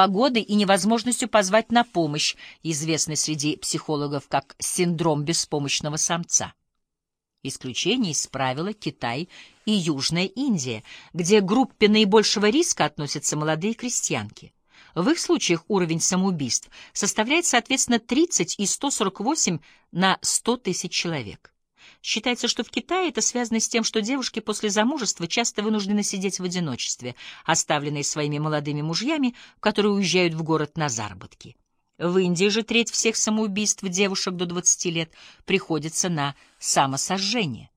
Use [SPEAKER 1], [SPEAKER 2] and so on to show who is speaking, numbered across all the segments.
[SPEAKER 1] погодой и невозможностью позвать на помощь, известный среди психологов как синдром беспомощного самца. Исключение из правила Китай и Южная Индия, где группе наибольшего риска относятся молодые крестьянки. В их случаях уровень самоубийств составляет, соответственно, 30 и 148 на 100 тысяч человек. Считается, что в Китае это связано с тем, что девушки после замужества часто вынуждены сидеть в одиночестве, оставленные своими молодыми мужьями, которые уезжают в город на заработки. В Индии же треть всех самоубийств девушек до 20 лет приходится на самосожжение.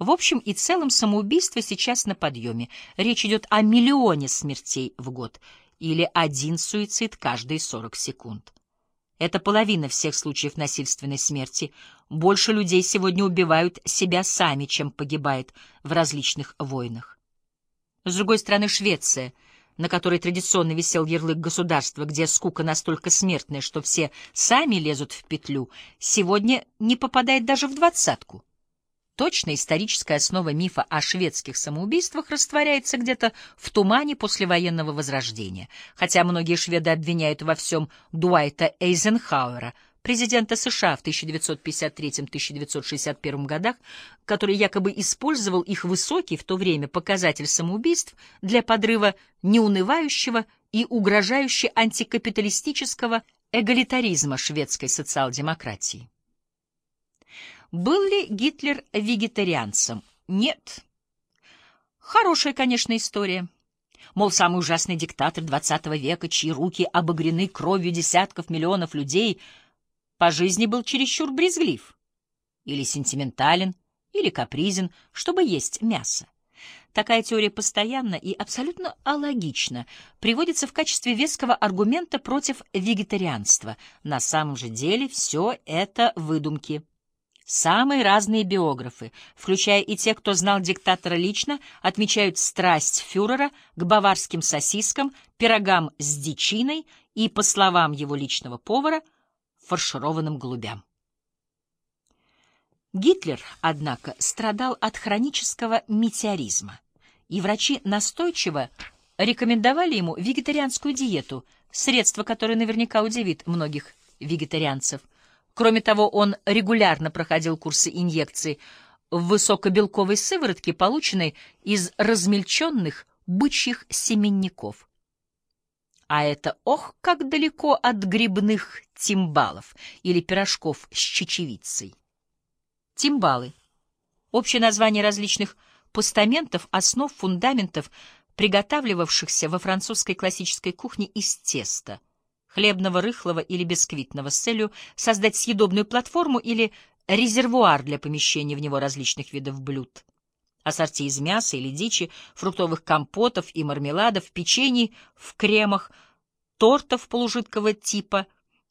[SPEAKER 1] В общем и целом самоубийство сейчас на подъеме. Речь идет о миллионе смертей в год или один суицид каждые 40 секунд. Это половина всех случаев насильственной смерти. Больше людей сегодня убивают себя сами, чем погибает в различных войнах. С другой стороны, Швеция — на которой традиционно висел ярлык государства, где скука настолько смертная, что все сами лезут в петлю, сегодня не попадает даже в двадцатку. Точная историческая основа мифа о шведских самоубийствах растворяется где-то в тумане послевоенного возрождения, хотя многие шведы обвиняют во всем Дуайта Эйзенхауэра — президента США в 1953-1961 годах, который якобы использовал их высокий в то время показатель самоубийств для подрыва неунывающего и угрожающе антикапиталистического эгалитаризма шведской социал-демократии. Был ли Гитлер вегетарианцем? Нет. Хорошая, конечно, история. Мол, самый ужасный диктатор XX века, чьи руки обогрены кровью десятков миллионов людей — по жизни был чересчур брезглив, или сентиментален, или капризен, чтобы есть мясо. Такая теория постоянно и абсолютно алогично приводится в качестве веского аргумента против вегетарианства. На самом же деле все это выдумки. Самые разные биографы, включая и те, кто знал диктатора лично, отмечают страсть фюрера к баварским сосискам, пирогам с дичиной и, по словам его личного повара, фаршированным голубям. Гитлер, однако, страдал от хронического метеоризма, и врачи настойчиво рекомендовали ему вегетарианскую диету, средство, которое наверняка удивит многих вегетарианцев. Кроме того, он регулярно проходил курсы инъекций в высокобелковой сыворотке, полученной из размельченных бычьих семенников. А это ох, как далеко от грибных тимбалов или пирожков с чечевицей. Тимбалы — общее название различных постаментов, основ, фундаментов, приготавливавшихся во французской классической кухне из теста, хлебного, рыхлого или бисквитного, с целью создать съедобную платформу или резервуар для помещения в него различных видов блюд. Ассорти из мяса или дичи, фруктовых компотов и мармеладов, печений в кремах, тортов полужидкого типа,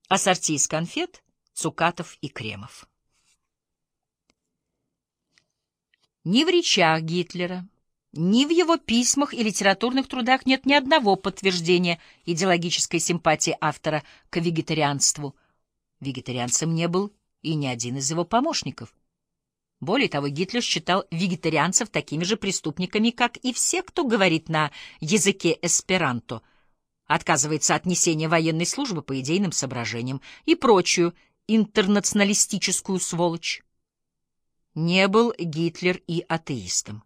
[SPEAKER 1] ассорти из конфет, цукатов и кремов. Ни в речах Гитлера, ни в его письмах и литературных трудах нет ни одного подтверждения идеологической симпатии автора к вегетарианству. Вегетарианцем не был и ни один из его помощников. Более того, Гитлер считал вегетарианцев такими же преступниками, как и все, кто говорит на языке эсперанто, отказывается от несения военной службы по идейным соображениям и прочую интернационалистическую сволочь. Не был Гитлер и атеистом.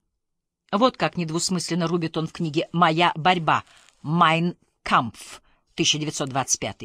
[SPEAKER 1] Вот как недвусмысленно рубит он в книге «Моя борьба» «Майн Кампф» 1925